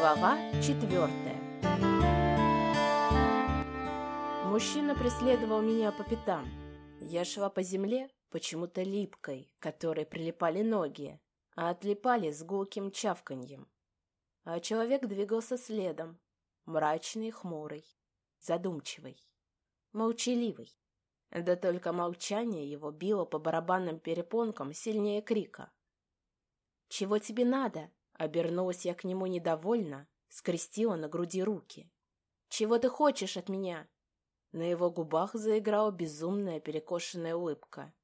Глава четвертая Мужчина преследовал меня по пятам. Я шла по земле, почему-то липкой, которой прилипали ноги, а отлипали с гулким чавканьем. А человек двигался следом, мрачный хмурый, задумчивый, молчаливый. Да только молчание его било по барабанным перепонкам сильнее крика. «Чего тебе надо?» Обернулась я к нему недовольно, скрестила на груди руки. «Чего ты хочешь от меня?» На его губах заиграла безумная перекошенная улыбка.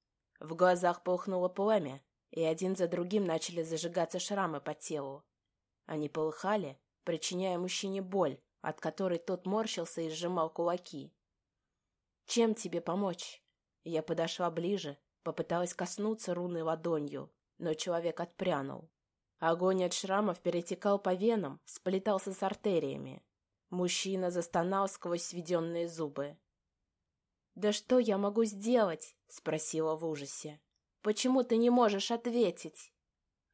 В глазах полыхнуло пламя, и один за другим начали зажигаться шрамы по телу. Они полыхали, причиняя мужчине боль, от которой тот морщился и сжимал кулаки. «Чем тебе помочь?» Я подошла ближе, попыталась коснуться руны ладонью, но человек отпрянул. Огонь от шрамов перетекал по венам, сплетался с артериями. Мужчина застонал сквозь сведенные зубы. «Да что я могу сделать?» — спросила в ужасе. «Почему ты не можешь ответить?»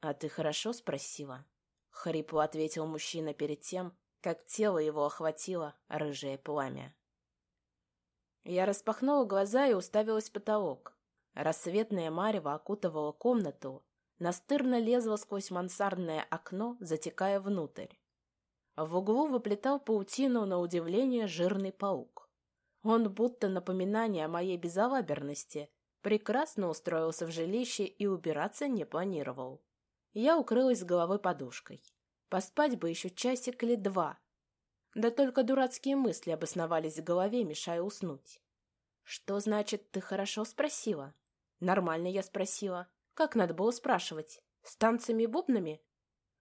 «А ты хорошо спросила?» — хрипло ответил мужчина перед тем, как тело его охватило рыжее пламя. Я распахнула глаза и уставилась в потолок. Рассветное марево окутывало комнату, настырно лезла сквозь мансардное окно, затекая внутрь. В углу выплетал паутину на удивление жирный паук. Он, будто напоминание о моей безалаберности, прекрасно устроился в жилище и убираться не планировал. Я укрылась головой подушкой. Поспать бы еще часик или два. Да только дурацкие мысли обосновались в голове, мешая уснуть. «Что значит, ты хорошо спросила?» «Нормально я спросила. Как надо было спрашивать? С танцами-бубнами?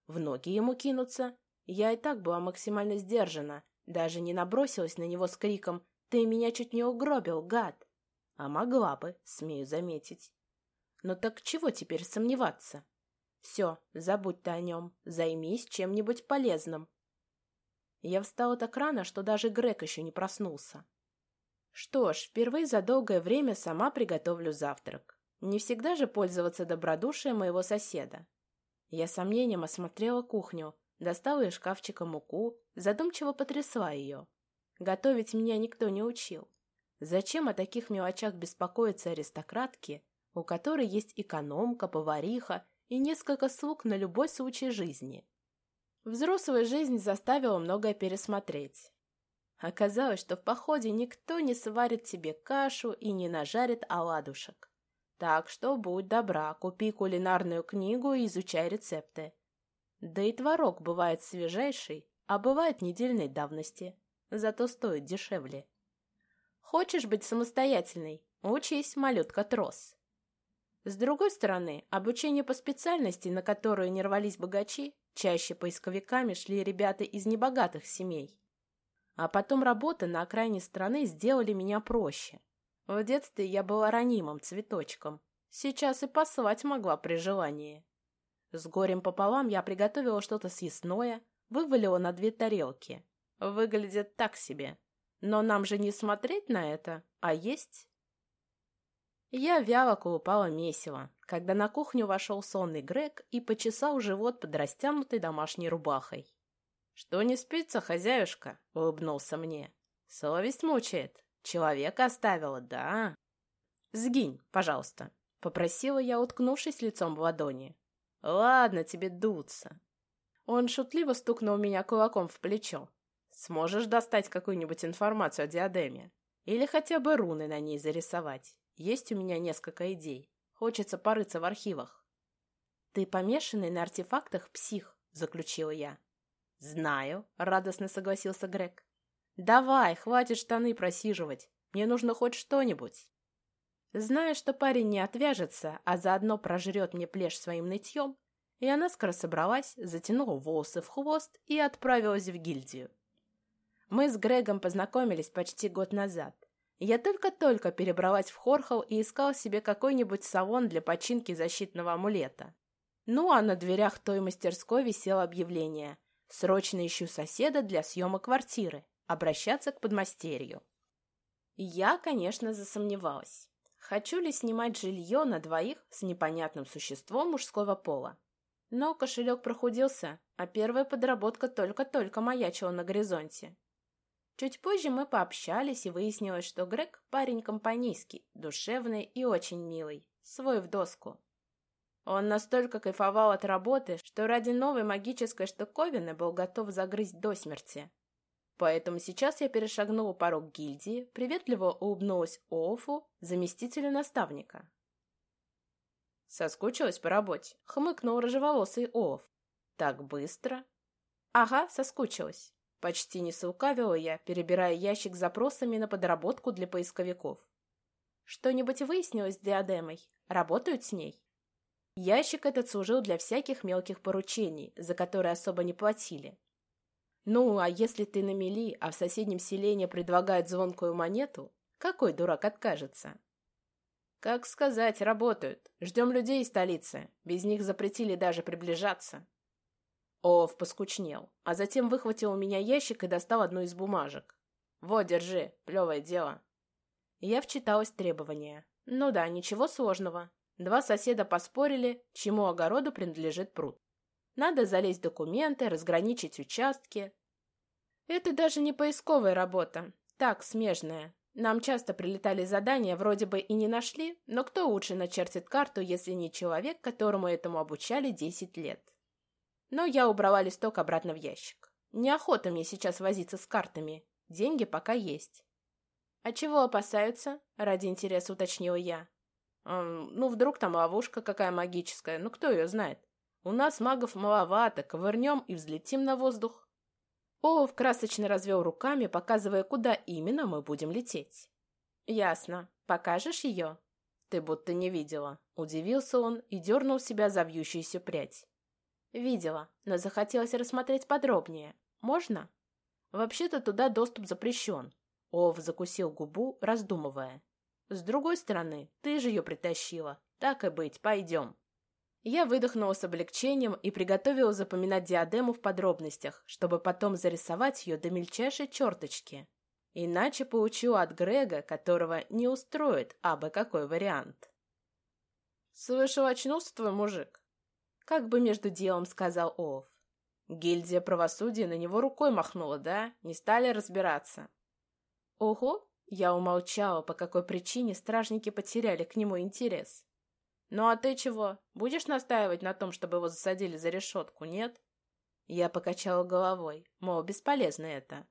В ноги ему кинуться? Я и так была максимально сдержана, даже не набросилась на него с криком «Ты меня чуть не угробил, гад!» А могла бы, смею заметить. Но так чего теперь сомневаться? Все, забудь ты о нем, займись чем-нибудь полезным. Я встала так рано, что даже Грег еще не проснулся. Что ж, впервые за долгое время сама приготовлю завтрак. Не всегда же пользоваться добродушием моего соседа. Я сомнением осмотрела кухню, достала из шкафчика муку, задумчиво потрясла ее. Готовить меня никто не учил. Зачем о таких мелочах беспокоиться аристократки, у которой есть экономка, повариха и несколько слуг на любой случай жизни? Взрослая жизнь заставила многое пересмотреть. Оказалось, что в походе никто не сварит тебе кашу и не нажарит оладушек. Так что будь добра, купи кулинарную книгу и изучай рецепты. Да и творог бывает свежайший, а бывает недельной давности, зато стоит дешевле. Хочешь быть самостоятельной? Учись, малютка трос. С другой стороны, обучение по специальности, на которую не рвались богачи, чаще поисковиками шли ребята из небогатых семей. А потом работа на окраине страны сделали меня проще. В детстве я была ранимым цветочком. Сейчас и послать могла при желании. С горем пополам я приготовила что-то съестное, вывалила на две тарелки. Выглядит так себе. Но нам же не смотреть на это, а есть. Я вяло колупала месиво, когда на кухню вошел сонный Грег и почесал живот под растянутой домашней рубахой. «Что не спится, хозяюшка?» — улыбнулся мне. «Совесть мучает. Человека оставила, да? Сгинь, пожалуйста, попросила я, уткнувшись лицом в ладони. Ладно тебе дуться. Он шутливо стукнул меня кулаком в плечо. Сможешь достать какую-нибудь информацию о диадеме? Или хотя бы руны на ней зарисовать? Есть у меня несколько идей. Хочется порыться в архивах. Ты помешанный на артефактах псих, заключила я. Знаю, радостно согласился Грег. «Давай, хватит штаны просиживать. Мне нужно хоть что-нибудь». Зная, что парень не отвяжется, а заодно прожрет мне плешь своим нытьем, я наскоро собралась, затянула волосы в хвост и отправилась в гильдию. Мы с Грегом познакомились почти год назад. Я только-только перебралась в Хорхол и искал себе какой-нибудь салон для починки защитного амулета. Ну, а на дверях той мастерской висело объявление «Срочно ищу соседа для съема квартиры» обращаться к подмастерью. Я, конечно, засомневалась. Хочу ли снимать жилье на двоих с непонятным существом мужского пола? Но кошелек прохудился, а первая подработка только-только маячила на горизонте. Чуть позже мы пообщались, и выяснилось, что Грег парень компанейский, душевный и очень милый, свой в доску. Он настолько кайфовал от работы, что ради новой магической штуковины был готов загрызть до смерти. Поэтому сейчас я перешагнула порог гильдии, приветливо улыбнулась Оуфу, заместителю наставника. Соскучилась по работе, хмыкнул рыжеволосый Оуф. Так быстро? Ага, соскучилась. Почти не соукавила я, перебирая ящик с запросами на подработку для поисковиков. Что-нибудь выяснилось с диадемой? Работают с ней? Ящик этот служил для всяких мелких поручений, за которые особо не платили. Ну, а если ты на мели, а в соседнем селении предлагают звонкую монету, какой дурак откажется? Как сказать, работают. Ждем людей из столицы. Без них запретили даже приближаться. Ов поскучнел, а затем выхватил у меня ящик и достал одну из бумажек. «Вот, держи, плевое дело». Я вчиталась требования. Ну да, ничего сложного. Два соседа поспорили, чему огороду принадлежит пруд. Надо залезть в документы, разграничить участки. Это даже не поисковая работа. Так, смежная. Нам часто прилетали задания, вроде бы и не нашли, но кто лучше начертит карту, если не человек, которому этому обучали 10 лет? Но я убрала листок обратно в ящик. Неохота мне сейчас возиться с картами. Деньги пока есть. «А чего опасаются?» — ради интереса уточнила я. «Эм, «Ну, вдруг там ловушка какая магическая, ну кто ее знает? У нас магов маловато, ковырнем и взлетим на воздух». Олаф красочно развел руками, показывая, куда именно мы будем лететь. «Ясно. Покажешь ее?» «Ты будто не видела». Удивился он и дернул себя за вьющуюся прядь. Видела, но захотелось рассмотреть подробнее. Можно? Вообще-то туда доступ запрещен. Ов закусил губу, раздумывая. С другой стороны, ты же ее притащила. Так и быть, пойдем. Я выдохнула с облегчением и приготовила запоминать диадему в подробностях, чтобы потом зарисовать ее до мельчайшей черточки. Иначе получу от Грега, которого не устроит абы какой вариант. «Слышал, очнулся твой мужик?» Как бы между делом сказал Оов. Гильдия правосудия на него рукой махнула, да? Не стали разбираться. Ого! Я умолчала, по какой причине стражники потеряли к нему интерес. «Ну а ты чего? Будешь настаивать на том, чтобы его засадили за решетку, нет?» Я покачала головой, мол, бесполезно это.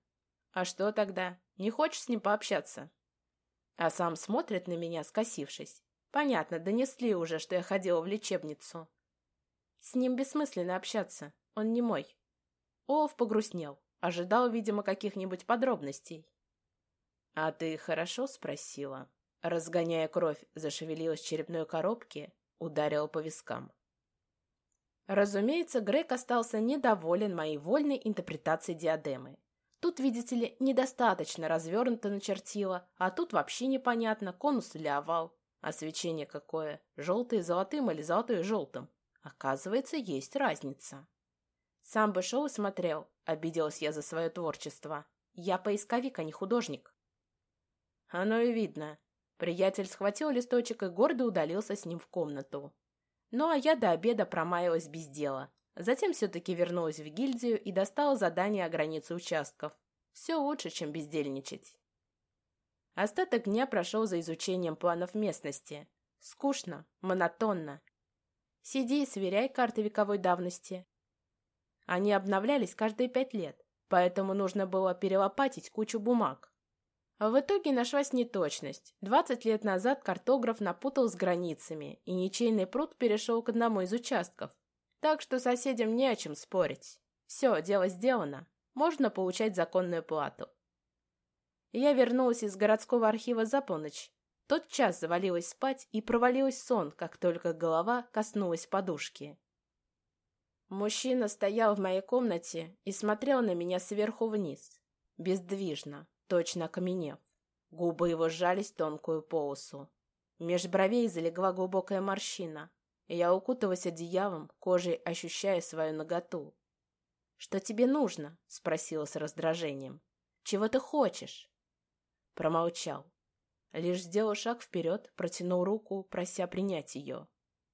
«А что тогда? Не хочешь с ним пообщаться?» А сам смотрит на меня, скосившись. Понятно, донесли уже, что я ходила в лечебницу. С ним бессмысленно общаться, он не мой. Олаф погрустнел, ожидал, видимо, каких-нибудь подробностей. «А ты хорошо спросила?» Разгоняя кровь, зашевелилась черепной коробки, ударил по вискам. Разумеется, Грег остался недоволен моей вольной интерпретацией диадемы. Тут, видите ли, недостаточно развернуто начертила, а тут вообще непонятно, конус или овал. А свечение какое? Желтое золотым или золотое желтым? Оказывается, есть разница. Сам бы шел и смотрел, обиделась я за свое творчество. Я поисковик, а не художник. Оно и видно. Приятель схватил листочек и гордо удалился с ним в комнату. Ну а я до обеда промаялась без дела. Затем все-таки вернулась в гильдию и достала задание о границе участков. Все лучше, чем бездельничать. Остаток дня прошел за изучением планов местности. Скучно, монотонно Сиди и сверяй карты вековой давности. Они обновлялись каждые пять лет, поэтому нужно было перелопатить кучу бумаг. В итоге нашлась неточность. Двадцать лет назад картограф напутал с границами, и ничейный пруд перешел к одному из участков. Так что соседям не о чем спорить. Все, дело сделано. Можно получать законную плату. Я вернулась из городского архива за полночь тот час завалилась спать и провалилась сон, как только голова коснулась подушки. Мужчина стоял в моей комнате и смотрел на меня сверху вниз, бездвижно, точно окаменев. Губы его сжались в тонкую полосу. Меж бровей залегла глубокая морщина, я укуталась одеялом, кожей ощущая свою наготу. «Что тебе нужно?» — спросила с раздражением. «Чего ты хочешь?» Промолчал. Лишь сделал шаг вперед, протянул руку, прося принять ее.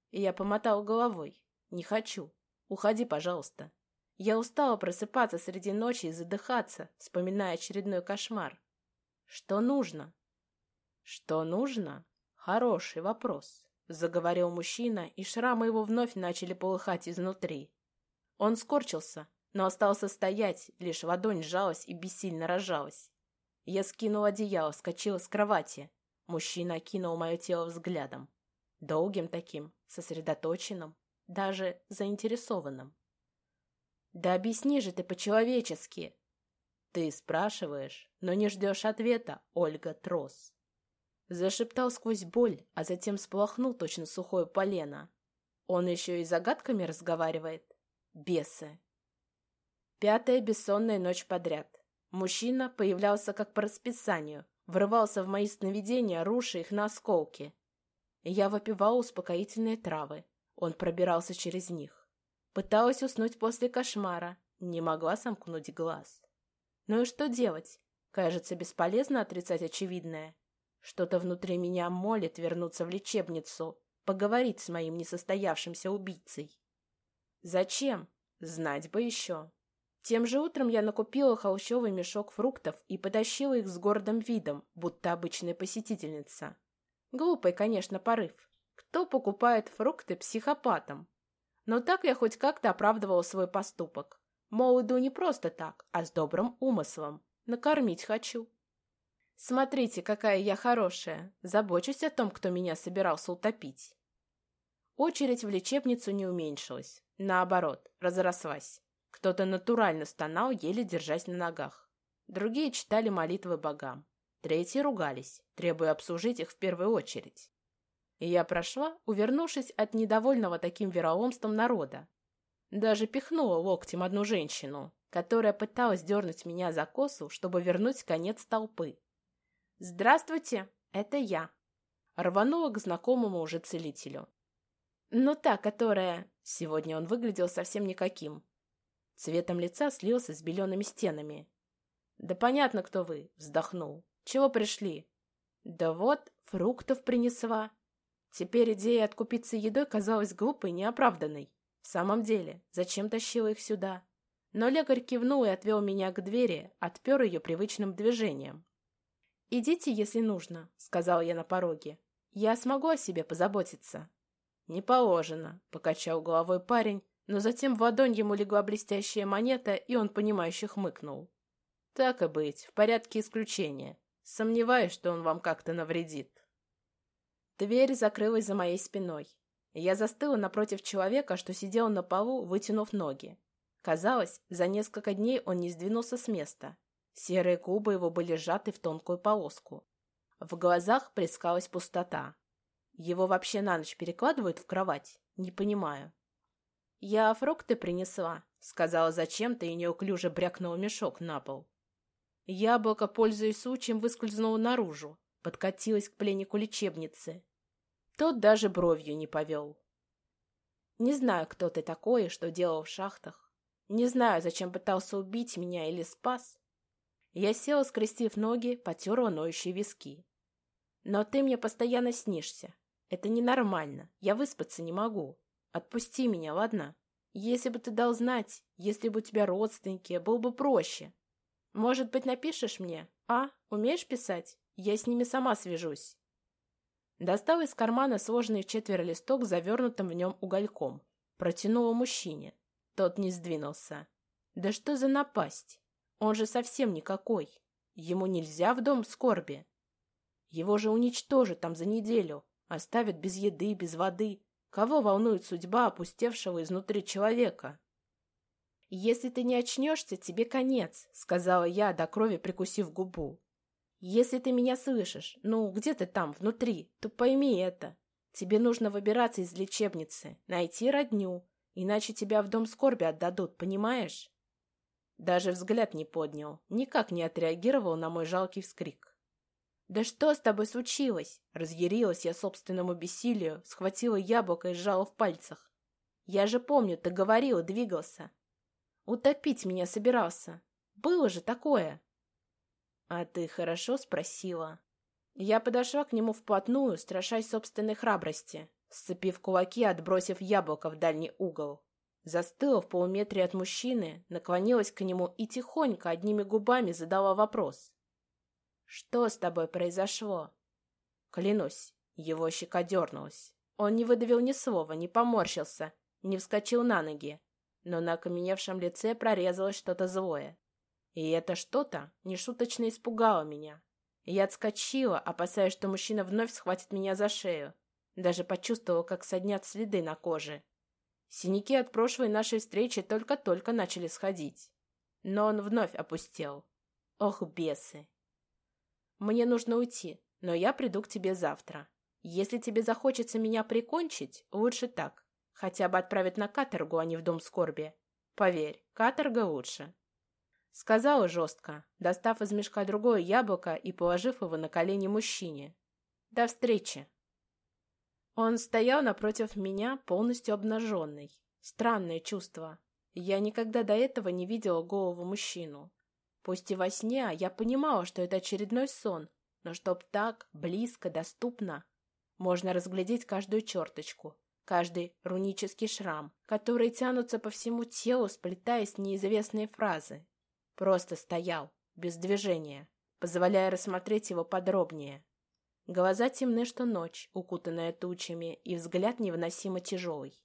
И я помотал головой. Не хочу. Уходи, пожалуйста. Я устала просыпаться среди ночи и задыхаться, вспоминая очередной кошмар. Что нужно? Что нужно? Хороший вопрос, заговорил мужчина, и шрамы его вновь начали полыхать изнутри. Он скорчился, но остался стоять, лишь ладонь сжалась и бессильно рожалась. Я скинул одеяло, вскочила с кровати. Мужчина окинул мое тело взглядом. Долгим таким, сосредоточенным, даже заинтересованным. «Да объясни же ты по-человечески!» «Ты спрашиваешь, но не ждешь ответа, Ольга Трос!» Зашептал сквозь боль, а затем сплохнул точно сухое полено. Он еще и загадками разговаривает. Бесы. Пятая бессонная ночь подряд. Мужчина появлялся как по расписанию, врывался в мои сновидения, руша их на осколки. Я выпивал успокоительные травы. Он пробирался через них. Пыталась уснуть после кошмара, не могла сомкнуть глаз. Ну и что делать? Кажется, бесполезно отрицать очевидное. Что-то внутри меня молит вернуться в лечебницу, поговорить с моим несостоявшимся убийцей. Зачем? Знать бы еще. Тем же утром я накупила холщовый мешок фруктов и потащила их с гордым видом, будто обычная посетительница. Глупый, конечно, порыв. Кто покупает фрукты психопатам? Но так я хоть как-то оправдывала свой поступок. Мол, иду не просто так, а с добрым умыслом. Накормить хочу. Смотрите, какая я хорошая. Забочусь о том, кто меня собирался утопить. Очередь в лечебницу не уменьшилась. Наоборот, разрослась. Кто-то натурально стонал, еле держась на ногах. Другие читали молитвы богам. Третьи ругались, требуя обслужить их в первую очередь. И я прошла, увернувшись от недовольного таким вероломством народа. Даже пихнула локтем одну женщину, которая пыталась дернуть меня за косу, чтобы вернуть конец толпы. «Здравствуйте, это я!» Рванула к знакомому уже целителю. «Ну та, которая...» Сегодня он выглядел совсем никаким. Цветом лица слился с белеными стенами. «Да понятно, кто вы», — вздохнул. «Чего пришли?» «Да вот, фруктов принесла». Теперь идея откупиться едой казалась глупой и неоправданной. В самом деле, зачем тащила их сюда? Но лекарь кивнул и отвел меня к двери, отпер ее привычным движением. «Идите, если нужно», — сказал я на пороге. «Я смогу о себе позаботиться». «Не положено», — покачал головой парень, но затем в ладонь ему легла блестящая монета, и он, понимающе хмыкнул. «Так и быть, в порядке исключения. Сомневаюсь, что он вам как-то навредит». Дверь закрылась за моей спиной. Я застыла напротив человека, что сидел на полу, вытянув ноги. Казалось, за несколько дней он не сдвинулся с места. Серые губы его были сжаты в тонкую полоску. В глазах плескалась пустота. Его вообще на ночь перекладывают в кровать? Не понимаю. «Я фрукты принесла», — сказала зачем-то и неуклюже брякнула мешок на пол. Яблоко, пользуясь случаем, выскользнуло наружу, подкатилось к пленнику лечебницы. Тот даже бровью не повел. Не знаю, кто ты такой и что делал в шахтах. Не знаю, зачем пытался убить меня или спас. Я села, скрестив ноги, потерла ноющие виски. Но ты мне постоянно снишься. Это ненормально. Я выспаться не могу. Отпусти меня, ладно? Если бы ты дал знать, если бы у тебя родственники, было бы проще. Может быть, напишешь мне? А, умеешь писать? Я с ними сама свяжусь. Достал из кармана сложенный в четверо листок, завернутым в нем угольком. Протянула мужчине. Тот не сдвинулся. Да что за напасть? Он же совсем никакой. Ему нельзя в дом скорби. Его же уничтожат там за неделю. Оставят без еды, без воды. Кого волнует судьба опустевшего изнутри человека? «Если ты не очнешься, тебе конец», — сказала я, до крови прикусив губу. «Если ты меня слышишь, ну, где ты там, внутри, то пойми это. Тебе нужно выбираться из лечебницы, найти родню, иначе тебя в дом скорби отдадут, понимаешь?» Даже взгляд не поднял, никак не отреагировал на мой жалкий вскрик. «Да что с тобой случилось?» Разъярилась я собственному бессилию, схватила яблоко и сжала в пальцах. «Я же помню, ты говорил, двигался. Утопить меня собирался. Было же такое!» «А ты хорошо спросила?» Я подошла к нему вплотную, страшась собственной храбрости, сцепив кулаки, отбросив яблоко в дальний угол. Застыла в полуметре от мужчины, наклонилась к нему и тихонько одними губами задала вопрос. «Что с тобой произошло?» Клянусь, его щека дернулась. Он не выдавил ни слова, не поморщился, не вскочил на ноги, но на окаменевшем лице прорезалось что-то злое. И это что-то нешуточно испугало меня. Я отскочила, опасаясь, что мужчина вновь схватит меня за шею. Даже почувствовала, как соднят следы на коже. Синяки от прошлой нашей встречи только-только начали сходить. Но он вновь опустел. Ох, бесы! Мне нужно уйти, но я приду к тебе завтра. Если тебе захочется меня прикончить, лучше так. Хотя бы отправить на каторгу, а не в дом скорби. Поверь, каторга лучше. Сказала жестко, достав из мешка другое яблоко и положив его на колени мужчине. До встречи. Он стоял напротив меня, полностью обнаженный. Странное чувство. Я никогда до этого не видела голову мужчину. Пусть и во сне, а я понимала, что это очередной сон, но чтоб так, близко, доступно, можно разглядеть каждую черточку, каждый рунический шрам, которые тянутся по всему телу, сплетаясь в неизвестные фразы. Просто стоял, без движения, позволяя рассмотреть его подробнее. Глаза темны, что ночь, укутанная тучами, и взгляд невыносимо тяжелый.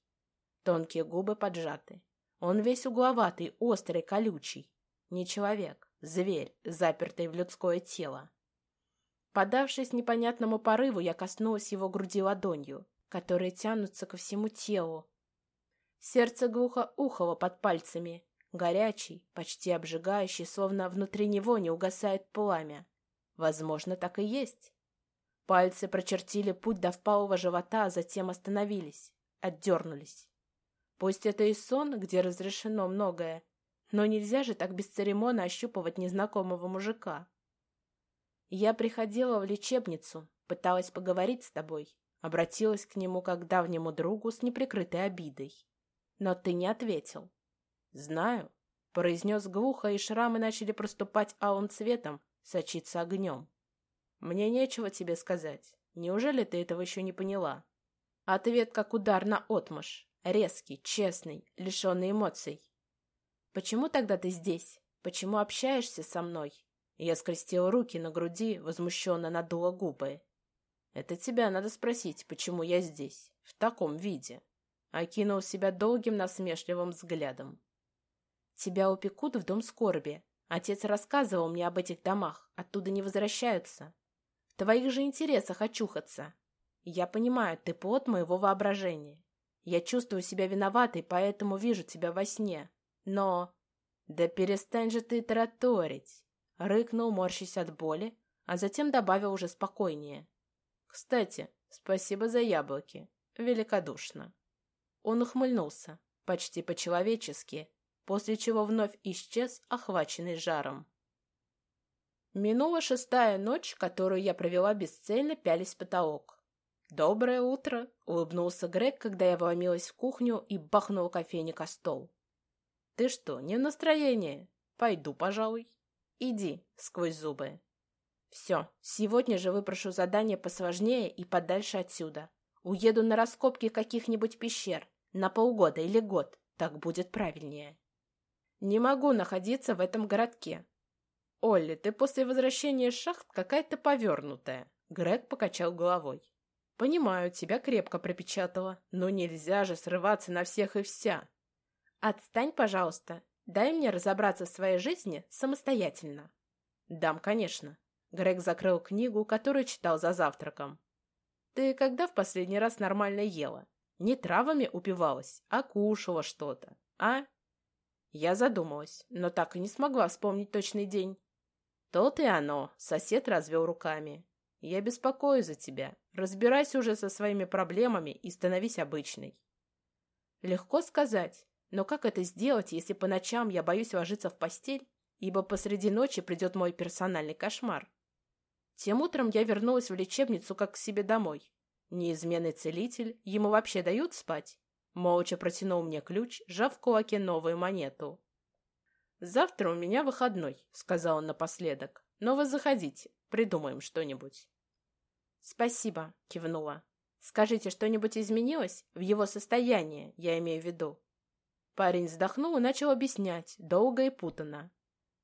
Тонкие губы поджаты. Он весь угловатый, острый, колючий. Не человек, Зверь, запертый в людское тело. Подавшись непонятному порыву, я коснулась его груди ладонью, которые тянутся ко всему телу. Сердце глухо ухало под пальцами, горячий, почти обжигающий, словно внутри него не угасает пламя. Возможно, так и есть. Пальцы прочертили путь до впалого живота, а затем остановились, отдернулись. Пусть это и сон, где разрешено многое, но нельзя же так бесцеремонно ощупывать незнакомого мужика. Я приходила в лечебницу, пыталась поговорить с тобой, обратилась к нему как к давнему другу с неприкрытой обидой. Но ты не ответил. Знаю, произнес глухо, и шрамы начали проступать алым цветом, сочиться огнем. Мне нечего тебе сказать. Неужели ты этого еще не поняла? Ответ как удар на отмашь. Резкий, честный, лишенный эмоций. «Почему тогда ты здесь? Почему общаешься со мной?» Я скрестила руки на груди, возмущенно надула губы. «Это тебя надо спросить, почему я здесь, в таком виде?» Окинул себя долгим насмешливым взглядом. «Тебя упекут в дом скорби. Отец рассказывал мне об этих домах, оттуда не возвращаются. В твоих же интересах очухаться. Я понимаю, ты плод моего воображения. Я чувствую себя виноватой, поэтому вижу тебя во сне. Но... Да перестань же ты тараторить! Рыкнул, морщись от боли, а затем добавил уже спокойнее. Кстати, спасибо за яблоки. Великодушно. Он ухмыльнулся, почти по-человечески, после чего вновь исчез, охваченный жаром. Минула шестая ночь, которую я провела бесцельно, пялись в потолок. «Доброе утро!» — улыбнулся Грег, когда я вломилась в кухню и бахнула кофейник о стол. «Ты что, не в настроении? Пойду, пожалуй». «Иди», — сквозь зубы. «Все, сегодня же выпрошу задание посложнее и подальше отсюда. Уеду на раскопки каких-нибудь пещер. На полгода или год. Так будет правильнее». «Не могу находиться в этом городке». «Олли, ты после возвращения из шахт какая-то повернутая». Грег покачал головой. «Понимаю, тебя крепко пропечатало, но нельзя же срываться на всех и вся. «Отстань, пожалуйста. Дай мне разобраться в своей жизни самостоятельно». «Дам, конечно». Грег закрыл книгу, которую читал за завтраком. «Ты когда в последний раз нормально ела? Не травами упивалась, а кушала что-то, а?» Я задумалась, но так и не смогла вспомнить точный день. «То-то и оно», — сосед развел руками. «Я беспокоюсь за тебя. Разбирайся уже со своими проблемами и становись обычной». Легко сказать. Но как это сделать, если по ночам я боюсь ложиться в постель, ибо посреди ночи придет мой персональный кошмар? Тем утром я вернулась в лечебницу как к себе домой. Неизменный целитель, ему вообще дают спать? Молча протянул мне ключ, сжав в кулаке новую монету. «Завтра у меня выходной», — сказал он напоследок. «Но вы заходите, придумаем что-нибудь». «Спасибо», — кивнула. «Скажите, что-нибудь изменилось в его состоянии, я имею в виду?» Парень вздохнул и начал объяснять, долго и путано.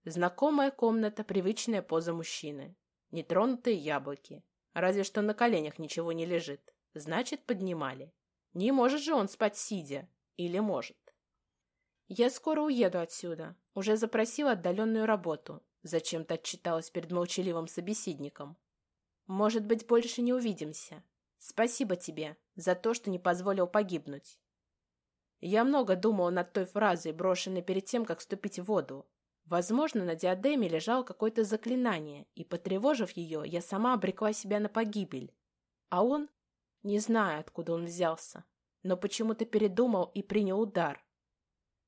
Знакомая комната, привычная поза мужчины. Нетронутые яблоки. Разве что на коленях ничего не лежит. Значит, поднимали. Не может же он спать сидя. Или может. Я скоро уеду отсюда. Уже запросила отдаленную работу. Зачем-то отчиталась перед молчаливым собеседником. Может быть, больше не увидимся. Спасибо тебе за то, что не позволил погибнуть. Я много думала над той фразой, брошенной перед тем, как вступить в воду. Возможно, на диадеме лежало какое-то заклинание, и, потревожив ее, я сама обрекла себя на погибель. А он? Не знаю, откуда он взялся, но почему-то передумал и принял удар.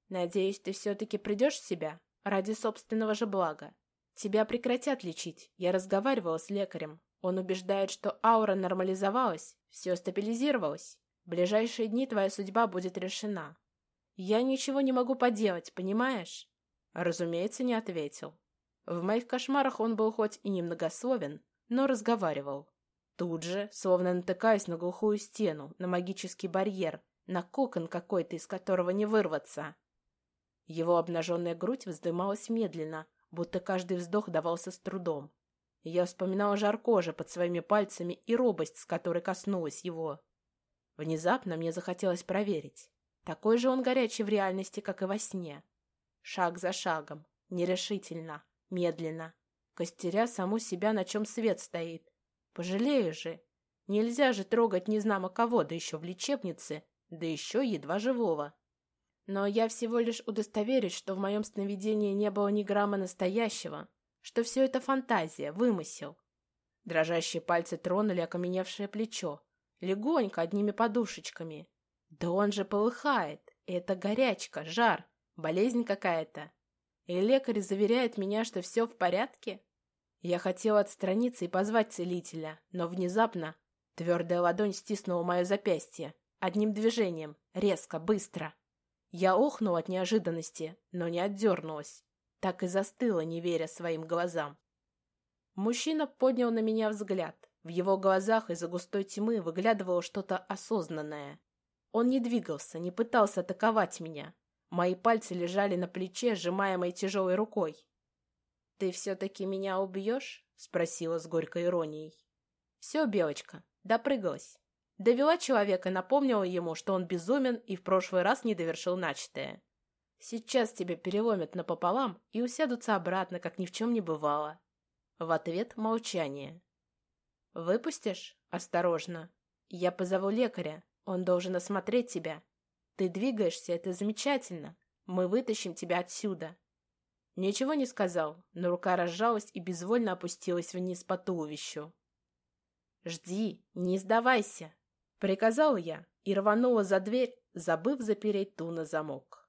Надеюсь, ты все-таки придешь в себя ради собственного же блага. Тебя прекратят лечить. Я разговаривала с лекарем. Он убеждает, что аура нормализовалась, все стабилизировалось. В ближайшие дни твоя судьба будет решена. Я ничего не могу поделать, понимаешь? Разумеется, не ответил. В моих кошмарах он был хоть и немногословен, но разговаривал. Тут же, словно натыкаясь на глухую стену, на магический барьер, на кокон какой-то, из которого не вырваться. Его обнаженная грудь вздымалась медленно, будто каждый вздох давался с трудом. Я вспоминала жар кожи под своими пальцами и робость, с которой коснулась его. Внезапно мне захотелось проверить. Такой же он горячий в реальности, как и во сне. Шаг за шагом, нерешительно, медленно, костеря саму себя, на чем свет стоит. Пожалею же. Нельзя же трогать незнамо кого, да еще в лечебнице, да еще едва живого. Но я всего лишь удостоверюсь, что в моем сновидении не было ни грамма настоящего, что все это фантазия, вымысел. Дрожащие пальцы тронули окаменевшее плечо, легонько, одними подушечками. Да он же полыхает, это горячка, жар, болезнь какая-то. И лекарь заверяет меня, что все в порядке? Я хотела отстраниться и позвать целителя, но внезапно твердая ладонь стиснула мое запястье. Одним движением, резко, быстро. Я охнула от неожиданности, но не отдернулась. Так и застыла, не веря своим глазам. Мужчина поднял на меня взгляд. В его глазах из-за густой тьмы выглядывало что-то осознанное. Он не двигался, не пытался атаковать меня. Мои пальцы лежали на плече, сжимая моей тяжелой рукой. «Ты все-таки меня убьешь?» — спросила с горькой иронией. «Все, Белочка, допрыгалась. Довела человека, напомнила ему, что он безумен и в прошлый раз не довершил начатое. Сейчас тебя переломят напополам и усядутся обратно, как ни в чем не бывало. В ответ молчание. «Выпустишь? Осторожно. Я позову лекаря. Он должен осмотреть тебя. Ты двигаешься, это замечательно. Мы вытащим тебя отсюда». Ничего не сказал, но рука разжалась и безвольно опустилась вниз по туловищу. «Жди, не сдавайся!» — приказал я и рванула за дверь, забыв запереть ту на замок.